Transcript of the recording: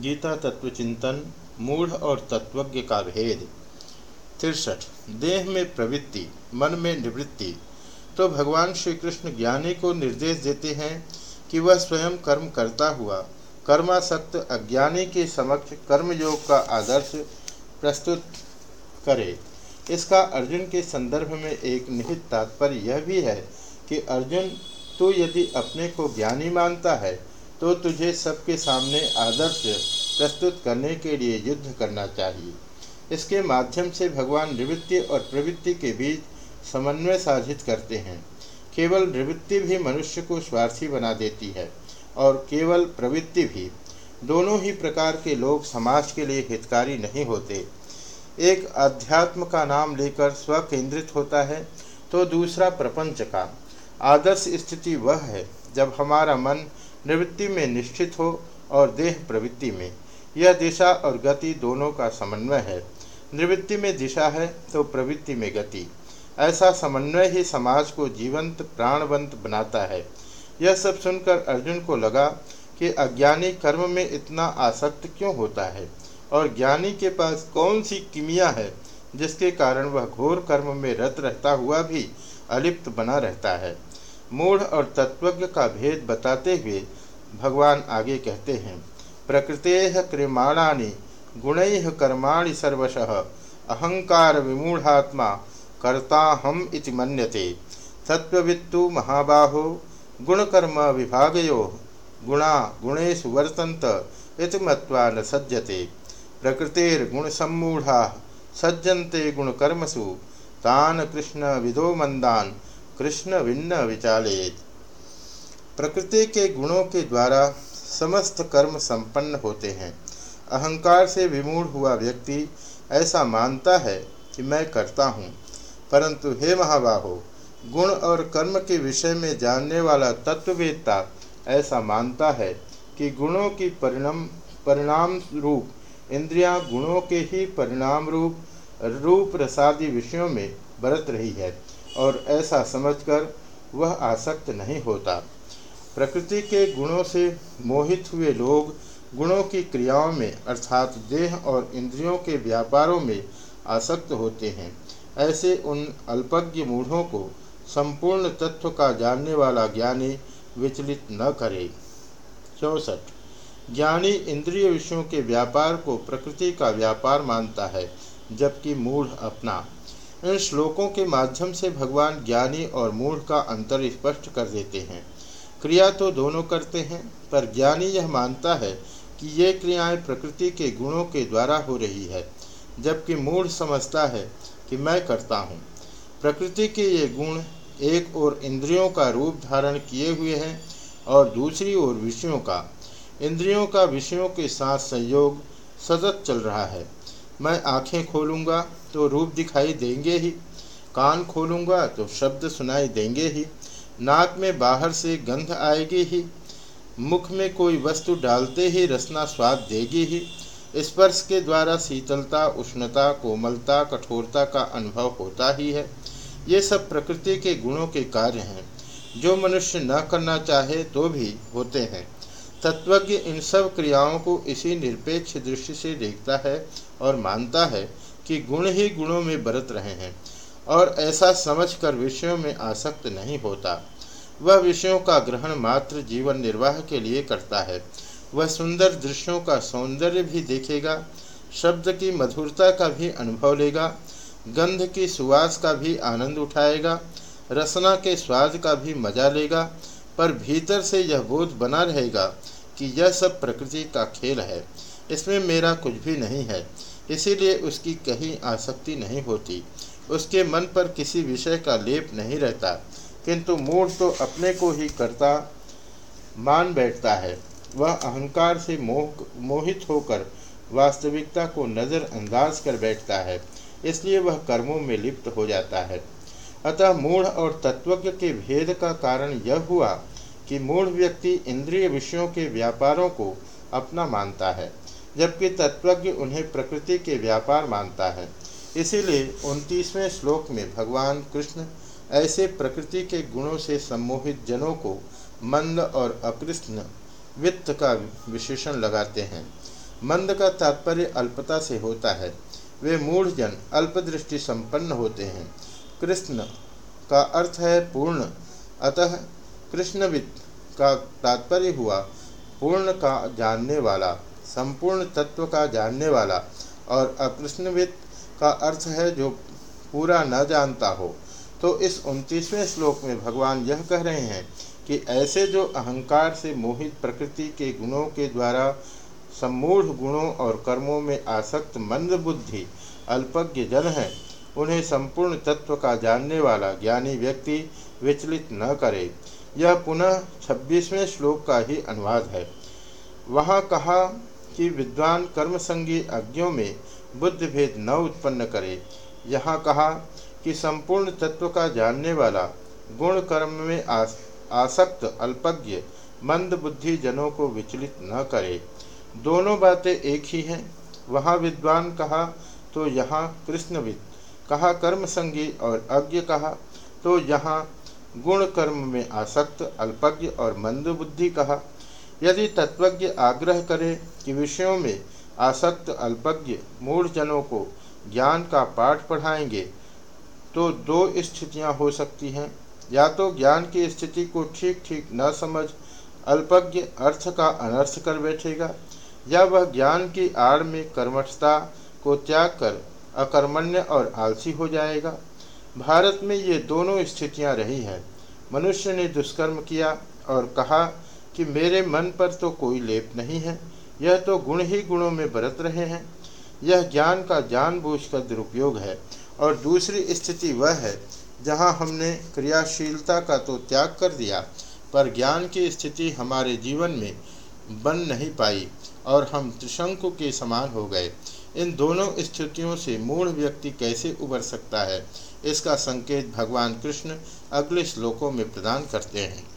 गीता तत्व चिंतन, मूढ़ और तत्वज्ञ का भेद। तिरसठ, देह में प्रवृत्ति, मन में निवृत्ति। तो भगवान श्री कृष्ण ज्ञानी को निर्देश देते हैं कि वह स्वयं कर्म करता हुआ, कर्मासक्त अज्ञानी के समक्ष कर्मयोग का आदर्श प्रस्तुत करे। इसका अर्जुन के संदर्भ में एक निहित तात्पर्य यह भी है कि अर्जुन, तू यदि अपने को ज्ञानी मानता है तो तुझे सबके सामने आदर्श प्रस्तुत करने के लिए युद्ध करना चाहिए। इसके माध्यम से भगवान निवृत्ति और प्रवृत्ति के बीच समन्वय साधित करते हैं। केवल निवृत्ति भी मनुष्य को स्वार्थी बना देती है और केवल प्रवृत्ति भी। दोनों ही प्रकार के लोग समाज के लिए हितकारी नहीं होते। एक अध्यात्म का नाम लेकर स्व केंद्रित होता है तो दूसरा प्रपंच का। आदर्श स्थिति वह है जब हमारा मन निवृत्ति में निश्चित हो और देह प्रवृत्ति में। यह दिशा और गति दोनों का समन्वय है। निवृत्ति में दिशा है तो प्रवृत्ति में गति। ऐसा समन्वय ही समाज को जीवंत, प्राणवंत बनाता है। यह सब सुनकर अर्जुन को लगा कि अज्ञानी कर्म में इतना आसक्त क्यों होता है? और ज्ञानी के पास कौन सी किमिया है, जिसके कारण वह घोर कर्म में रत रहता हुआ भी अलिप्त बना रहता है? मूढ़ और तत्वज्ञ का भेद बताते हुए भगवान आगे कहते हैं, प्रकृते क्रियमाणानि, गुण कर्माणि सर्वश, अहंकार विमूढ़ात्मा कर्ता हम इति मन्यते। सत्वित्तु महाबाहो, गुणकर्म विभागयो, गुणा गुणेशु वर्तंत इति मत्वा न सज्जते। प्रकृतिर्गुणसम्मूढ़ा, सज्जन्ते गुणकर्मसु, तान कृष्ण विदो मंदान कृष्ण भिन्न विचालेत। प्रकृति के गुणों के द्वारा समस्त कर्म संपन्न होते हैं। अहंकार से विमूढ़ हुआ व्यक्ति ऐसा मानता है कि मैं करता हूँ। परंतु हे महाबाहो, गुण और कर्म के विषय में जानने वाला तत्ववेत्ता ऐसा मानता है कि गुणों की परिणाम परिणाम रूप, इंद्रियाँ गुणों के ही परिणाम रूप रूप रसादि विषयों में बरत रही है। और ऐसा समझकर वह आसक्त नहीं होता। प्रकृति के गुणों से मोहित हुए लोग गुणों की क्रियाओं में, अर्थात देह और इंद्रियों के व्यापारों में आसक्त होते हैं। ऐसे उन अल्पज्ञ मूढ़ों को संपूर्ण तत्व का जानने वाला ज्ञानी विचलित न करे। चौसठ। ज्ञानी इंद्रिय विषयों के व्यापार को प्रकृति का व्यापार मानता है, जबकि मूढ़ अपना। इन श्लोकों के माध्यम से भगवान ज्ञानी और मूढ़ का अंतर स्पष्ट कर देते हैं। क्रिया तो दोनों करते हैं, पर ज्ञानी यह मानता है कि ये क्रियाएँ प्रकृति के गुणों के द्वारा हो रही है, जबकि मूढ़ समझता है कि मैं करता हूँ। प्रकृति के ये गुण एक ओर इंद्रियों का रूप धारण किए हुए हैं और दूसरी ओर विषयों का। इंद्रियों का विषयों के साथ संयोग सतत चल रहा है। मैं आँखें खोलूँगा तो रूप दिखाई देंगे ही। कान खोलूँगा तो शब्द सुनाई देंगे ही। नाक में बाहर से गंध आएगी ही। मुख में कोई वस्तु डालते ही रसना स्वाद देगी ही। स्पर्श के द्वारा शीतलता, उष्णता, कोमलता, कठोरता का अनुभव होता ही है। ये सब प्रकृति के गुणों के कार्य हैं। जो मनुष्य न करना चाहे तो भी होते हैं। तत्वज्ञ इन सब क्रियाओं को इसी निरपेक्ष दृष्टि से देखता है और मानता है। कि गुण ही गुणों में बरत रहे हैं, और ऐसा समझकर विषयों में आसक्त नहीं होता। वह विषयों का ग्रहण मात्र जीवन निर्वाह के लिए करता है। वह सुंदर दृश्यों का सौंदर्य भी देखेगा, शब्द की मधुरता का भी अनुभव लेगा, गंध की सुवास का भी आनंद उठाएगा, रसना के स्वाद का भी मज़ा लेगा, पर भीतर से यह बोध बना रहेगा कि यह सब प्रकृति का खेल है। इसमें मेरा कुछ भी नहीं है। इसीलिए उसकी कहीं आसक्ति नहीं होती। उसके मन पर किसी विषय का लेप नहीं रहता, किंतु मूड तो अपने को ही करता, मान बैठता है। वह अहंकार से मोह मोहित होकर वास्तविकता को नज़रअंदाज कर बैठता है, इसलिए वह कर्मों में लिप्त हो जाता है। अतः मूढ़ और तत्वज्ञ के भेद का कारण यह हुआ कि मूढ़ व्यक्ति इंद्रिय विषयों के व्यापारों को अपना मानता है। जबकि तत्वज्ञ उन्हें प्रकृति के व्यापार मानता है। इसीलिए उनतीसवें श्लोक में भगवान कृष्ण ऐसे प्रकृति के गुणों से सम्मोहित जनों को मंद और अकृष्ण वित्त का विशेषण लगाते हैं। मंद का तात्पर्य अल्पता से होता है। वे मूढ़ जन अल्पदृष्टि संपन्न होते हैं। कृष्ण का अर्थ है पूर्ण। अतः कृष्णविद का तात्पर्य हुआ पूर्ण का जानने वाला। संपूर्ण तत्व का जानने वाला और अकृष्णविद का अर्थ है जो पूरा न जानता हो। तो इस उनतीसवें श्लोक में भगवान यह कह रहे हैं कि ऐसे जो अहंकार से मोहित प्रकृति के गुणों के द्वारा सम्मूढ़ गुणों और कर्मों में आसक्त मंद बुद्धि, अल्पज्ञ जन है, उन्हें संपूर्ण तत्व का जानने वाला ज्ञानी व्यक्ति विचलित न करे। यह पुनः छब्बीसवें श्लोक का ही अनुवाद है। वहाँ कहा कि विद्वान कर्मसंगी अज्ञों में बुद्ध भेद न उत्पन्न करे। यहाँ कहा कि संपूर्ण तत्व का जानने वाला गुण कर्म में आस, आसक्त अल्पज्ञ मंद बुद्धि जनों को विचलित न करे। दोनों बातें एक ही हैं। वहाँ विद्वान कहा तो यहाँ कृष्णविद। कहा कर्म संगी और अज्ञ कहा तो यहाँ गुण कर्म में आसक्त अल्पज्ञ और मंद बुद्धि कहा। यदि तत्वज्ञ आग्रह करे कि विषयों में आसक्त अल्पज्ञ मूढ़ जनों को ज्ञान का पाठ पढ़ाएँगे तो दो स्थितियाँ हो सकती हैं। या तो ज्ञान की स्थिति को ठीक ठीक न समझ, अल्पज्ञ अर्थ का अनर्थ कर बैठेगा, या वह ज्ञान की आड़ में कर्मठता को त्याग कर अकर्मण्य और आलसी हो जाएगा। भारत में ये दोनों स्थितियाँ रही हैं। मनुष्य ने दुष्कर्म किया और कहा कि मेरे मन पर तो कोई लेप नहीं है। यह तो गुण ही गुणों में बरत रहे हैं। यह ज्ञान का जानबूझकर दुरुपयोग है। और दूसरी स्थिति वह है, जहाँ हमने क्रियाशीलता का तो त्याग कर दिया, पर ज्ञान की स्थिति हमारे जीवन में बन नहीं पाई और हम त्रिशंकु के समान हो गए। इन दोनों स्थितियों से मूढ़ व्यक्ति कैसे उबर सकता है, इसका संकेत भगवान कृष्ण अगले श्लोकों में प्रदान करते हैं।